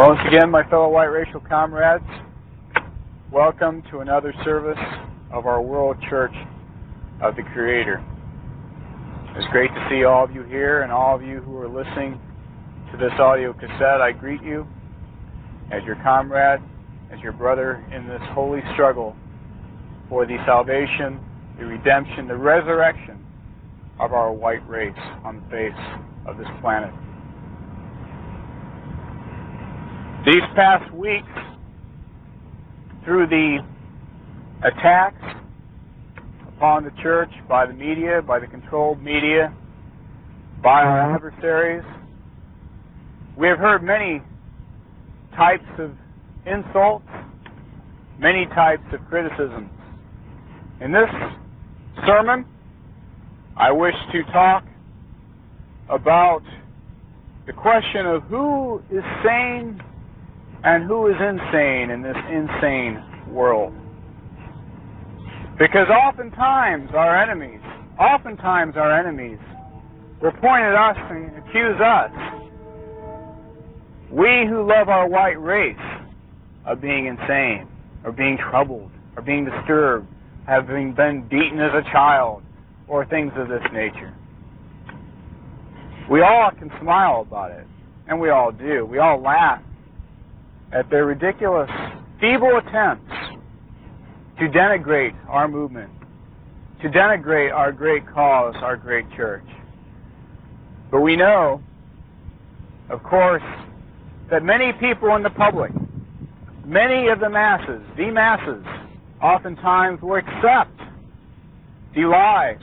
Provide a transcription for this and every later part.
Once again, my fellow white racial comrades, welcome to another service of our World Church of the Creator. It's great to see all of you here and all of you who are listening to this audio cassette. I greet you as your comrade, as your brother in this holy struggle for the salvation, the redemption, the resurrection of our white race on the face of this planet. These past weeks, through the attacks upon the church by the media, by the controlled media, by our adversaries, we have heard many types of insults, many types of criticisms. In this sermon, I wish to talk about the question of who is sane and who is insane in this insane world. Because oftentimes our enemies, oftentimes our enemies will point at us and accuse us, we who love our white race, of being insane, or being troubled, or being disturbed, having been beaten as a child, or things of this nature. We all can smile about it, and we all do. We all laugh at their ridiculous, feeble attempts to denigrate our movement, to denigrate our great cause, our great church. But we know, of course, that many people in the public, many of the masses, the masses, oftentimes will accept the lies,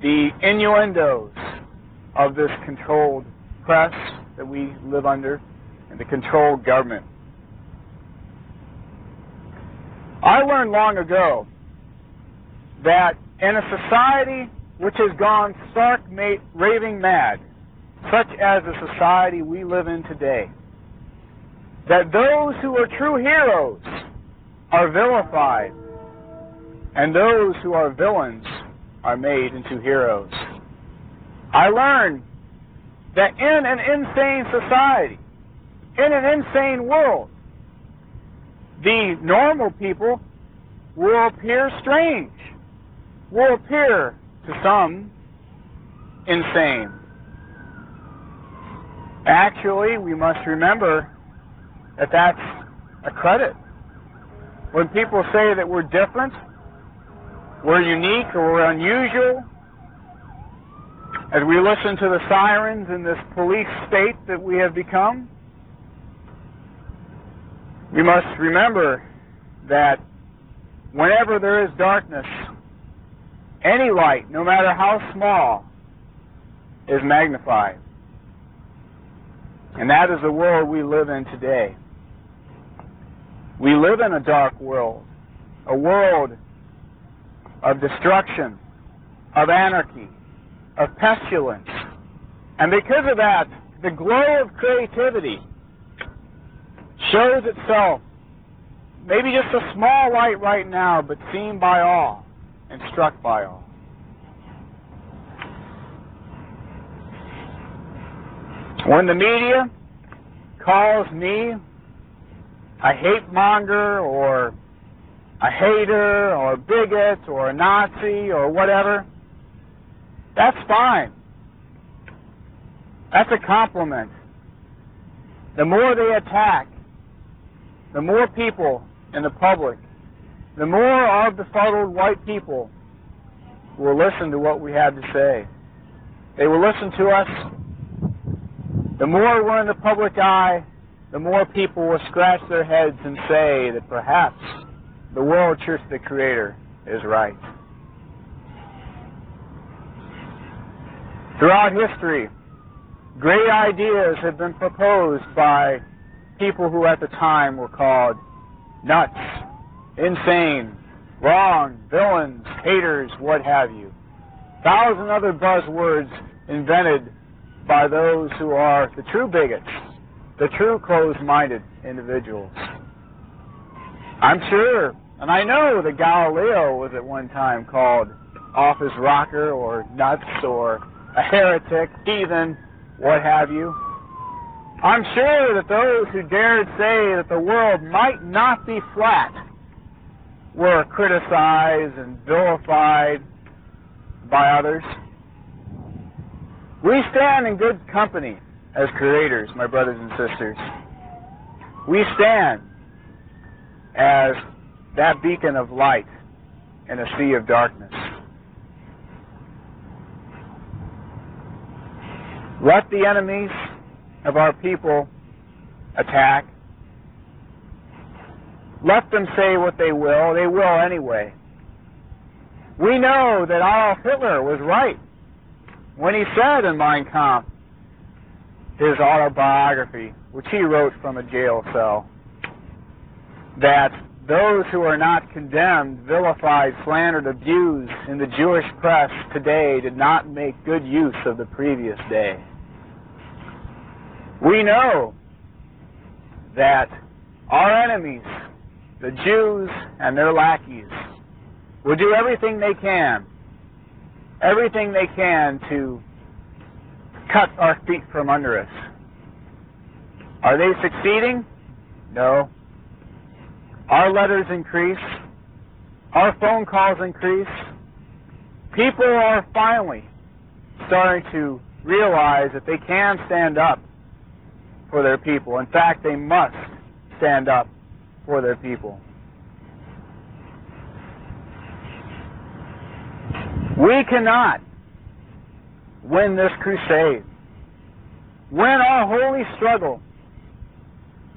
the innuendos of this controlled press that we live under and the controlled government. I learned long ago that in a society which has gone stark raving mad, such as the society we live in today, that those who are true heroes are vilified, and those who are villains are made into heroes. I learned that in an insane society, in an insane world. The normal people will appear strange, will appear to some insane. Actually, we must remember that that's a credit. When people say that we're different, we're unique, or we're unusual, as we listen to the sirens in this police state that we have become, we must remember that whenever there is darkness, any light, no matter how small, is magnified. And that is the world we live in today. We live in a dark world, a world of destruction, of anarchy, of pestilence. And because of that, the glow of creativity shows itself maybe just a small light right now, but seen by all and struck by all. When the media calls me a hate monger or a hater or a bigot or a Nazi or whatever, that's fine. That's a compliment. The more they attack, the more people in the public, the more our befuddled white people will listen to what we have to say. They will listen to us. The more we're in the public eye, the more people will scratch their heads and say that perhaps the world church the Creator is right. Throughout history, great ideas have been proposed by people who at the time were called nuts, insane, wrong, villains, haters, what have you. Thousand other buzzwords invented by those who are the true bigots, the true closed-minded individuals. I'm sure, and I know that Galileo was at one time called off his rocker or nuts or a heretic, heathen, what have you. I'm sure that those who dared say that the world might not be flat were criticized and vilified by others. We stand in good company as creators, my brothers and sisters. We stand as that beacon of light in a sea of darkness. Let the enemies of our people attack. Let them say what they will. They will anyway. We know that Adolf Hitler was right when he said in Mein Kampf, his autobiography, which he wrote from a jail cell, that those who are not condemned, vilified, slandered, abused in the Jewish press today did not make good use of the previous day. We know that our enemies, the Jews and their lackeys, will do everything they can, everything they can to cut our feet from under us. Are they succeeding? No. Our letters increase. Our phone calls increase. People are finally starting to realize that they can stand up for their people. In fact, they must stand up for their people. We cannot win this crusade, win our holy struggle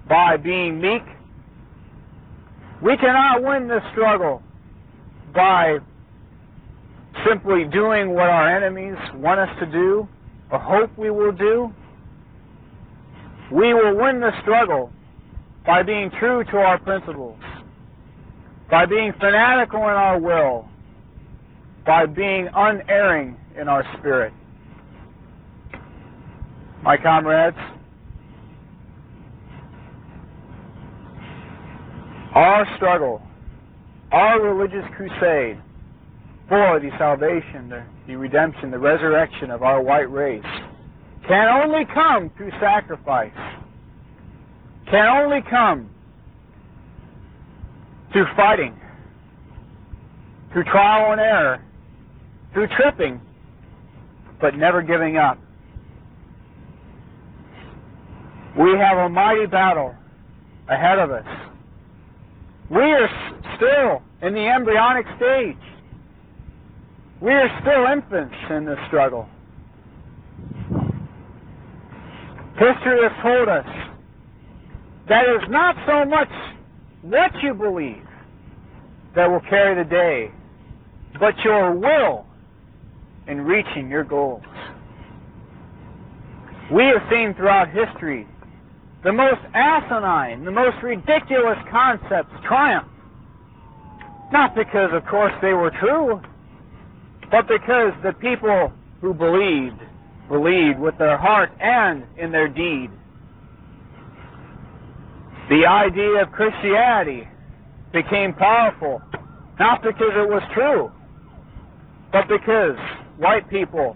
by being meek. We cannot win this struggle by simply doing what our enemies want us to do or hope we will do. We will win the struggle by being true to our principles, by being fanatical in our will, by being unerring in our spirit. My comrades, our struggle, our religious crusade for the salvation, the, the redemption, the resurrection of our white race can only come through sacrifice, can only come through fighting, through trial and error, through tripping, but never giving up. We have a mighty battle ahead of us. We are still in the embryonic stage. We are still infants in this struggle. History has told us that it is not so much what you believe that will carry the day, but your will in reaching your goals. We have seen throughout history the most asinine, the most ridiculous concepts triumph. Not because, of course, they were true, but because the people who believed, believed with their heart and in their deed. The idea of Christianity became powerful, not because it was true, but because white people